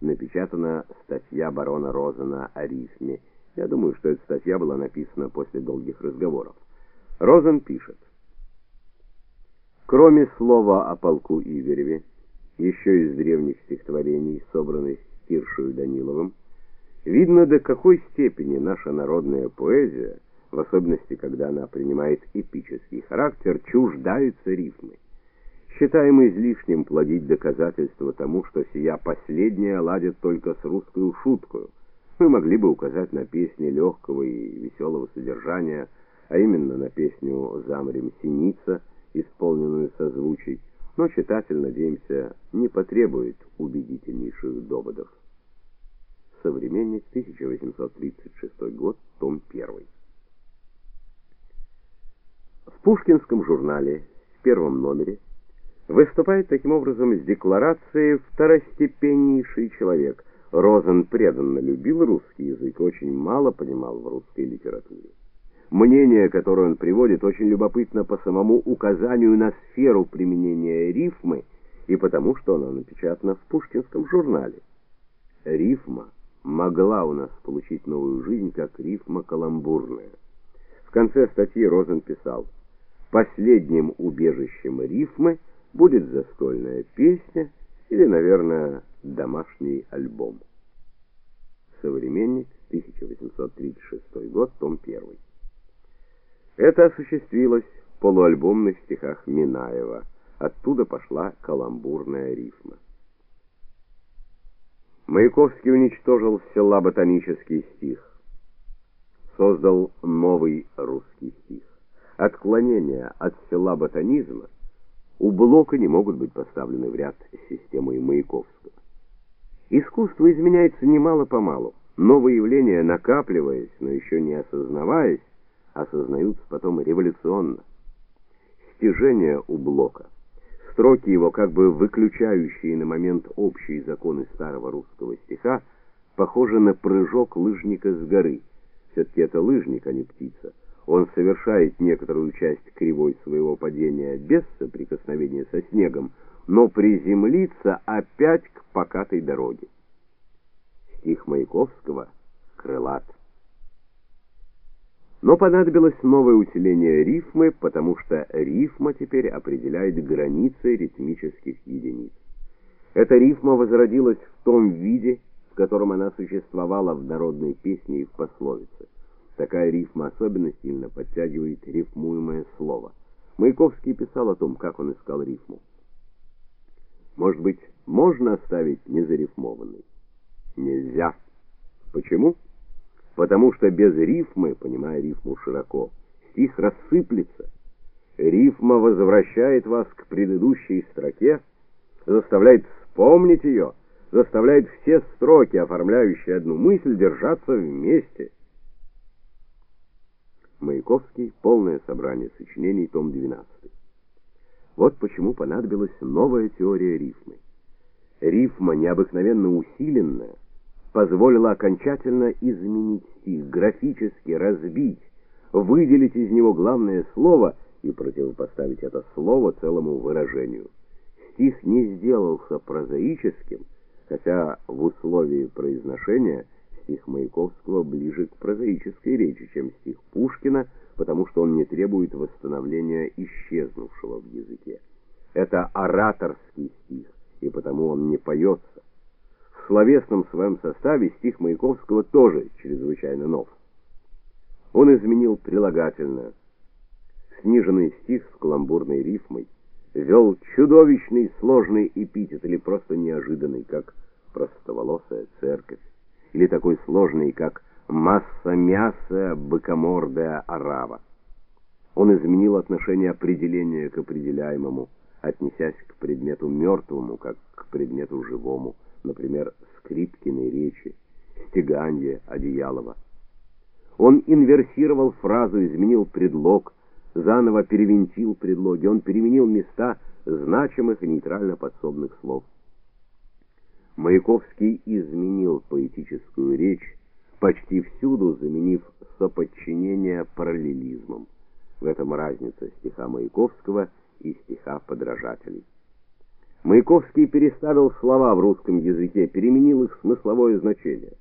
напечатана статья барона Розена о рифме. Я думаю, что эта статья была написана после долгих разговоров. Розен пишет: Кроме слова о полку Игореве, еще из древних стихотворений, собранных Киршою Даниловым, видно до какой степени наша народная поэзия, в особенности когда она принимает эпический характер, чуждается рифмы. Считаем излишним плодить доказательства тому, что сия последняя ладит только с русской шуткой. Мы могли бы указать на песни легкого и веселого содержания, а именно на песню «Замрем синица», исполненную созвучий, но читатель, надеемся, не потребует убедительнейших доводов. Современник, 1836 год, том 1. В Пушкинском журнале в первом номере выступает таким образом с декларацией второстепеннейший человек. Розен преданно любил русский язык, очень мало понимал в русской литературе. Мнение, которое он приводит, очень любопытно по самому указанию на сферу применения рифмы и потому, что оно напечатано в Пушкинском журнале. Рифма могла у нас получить новую жизнь, как рифма каламбурная. В конце статьи Розен писал: "Последним убежищем рифмы будет застольная песня или, наверное, домашний альбом". Современник, 1836 год, том 1. Это осуществилось в полуальбомных стихах Минаева. Оттуда пошла каламбурная рифма. Маяковский уничтожил села ботанический стих. Создал новый русский стих. Отклонения от села ботанизма у Блока не могут быть поставлены в ряд с системой Маяковского. Искусство изменяется немало-помалу. Новые явления, накапливаясь, но еще не осознаваясь, осознаются потом революционно. Стяжение у Блока – Строки его, как бы выключающие на момент общие законы старого русского стиха, похожи на прыжок лыжника с горы. все таки это лыжник, а не птица. Он совершает некоторую часть кривой своего падения без соприкосновения со снегом, но приземлится опять к покатой дороге. Стих Маяковского крылат. Но понадобилось новое усиление рифмы, потому что рифма теперь определяет границы ритмических единиц. Эта рифма возродилась в том виде, в котором она существовала в народной песне и в пословице. Такая рифма особенно сильно подтягивает рифмуемое слово. Маяковский писал о том, как он искал рифму. Может быть, можно оставить незарифмованный? Нельзя. Почему? потому что без рифмы, понимая рифму широко, стих рассыплется. Рифма возвращает вас к предыдущей строке, заставляет вспомнить ее, заставляет все строки, оформляющие одну мысль, держаться вместе. Маяковский. Полное собрание сочинений, том 12. Вот почему понадобилась новая теория рифмы. Рифма необыкновенно усиленная позволила окончательно изменить стих, графически разбить, выделить из него главное слово и противопоставить это слово целому выражению. Стих не сделался прозаическим, хотя в условии произношения стих Маяковского ближе к прозаической речи, чем стих Пушкина, потому что он не требует восстановления исчезнувшего в языке. Это ораторский стих, и потому он не поется словесном своем составе стих Маяковского тоже чрезвычайно нов. Он изменил прилагательное. Сниженный стих с каламбурной рифмой вел чудовищный сложный эпитет или просто неожиданный, как простоволосая церковь, или такой сложный, как масса мяса быкомордая арава. Он изменил отношение определения к определяемому, отнесясь к предмету мертвому, как к предмету живому например, Скрипкиной речи, Стеганье Одеялова. Он инверсировал фразу, изменил предлог, заново перевинтил предлоги, он переменил места значимых и нейтрально подсобных слов. Маяковский изменил поэтическую речь, почти всюду заменив соподчинение параллелизмом. В этом разница стиха Маяковского и стиха подражателей. Маяковский переставил слова в русском языке, переменил их смысловое значение.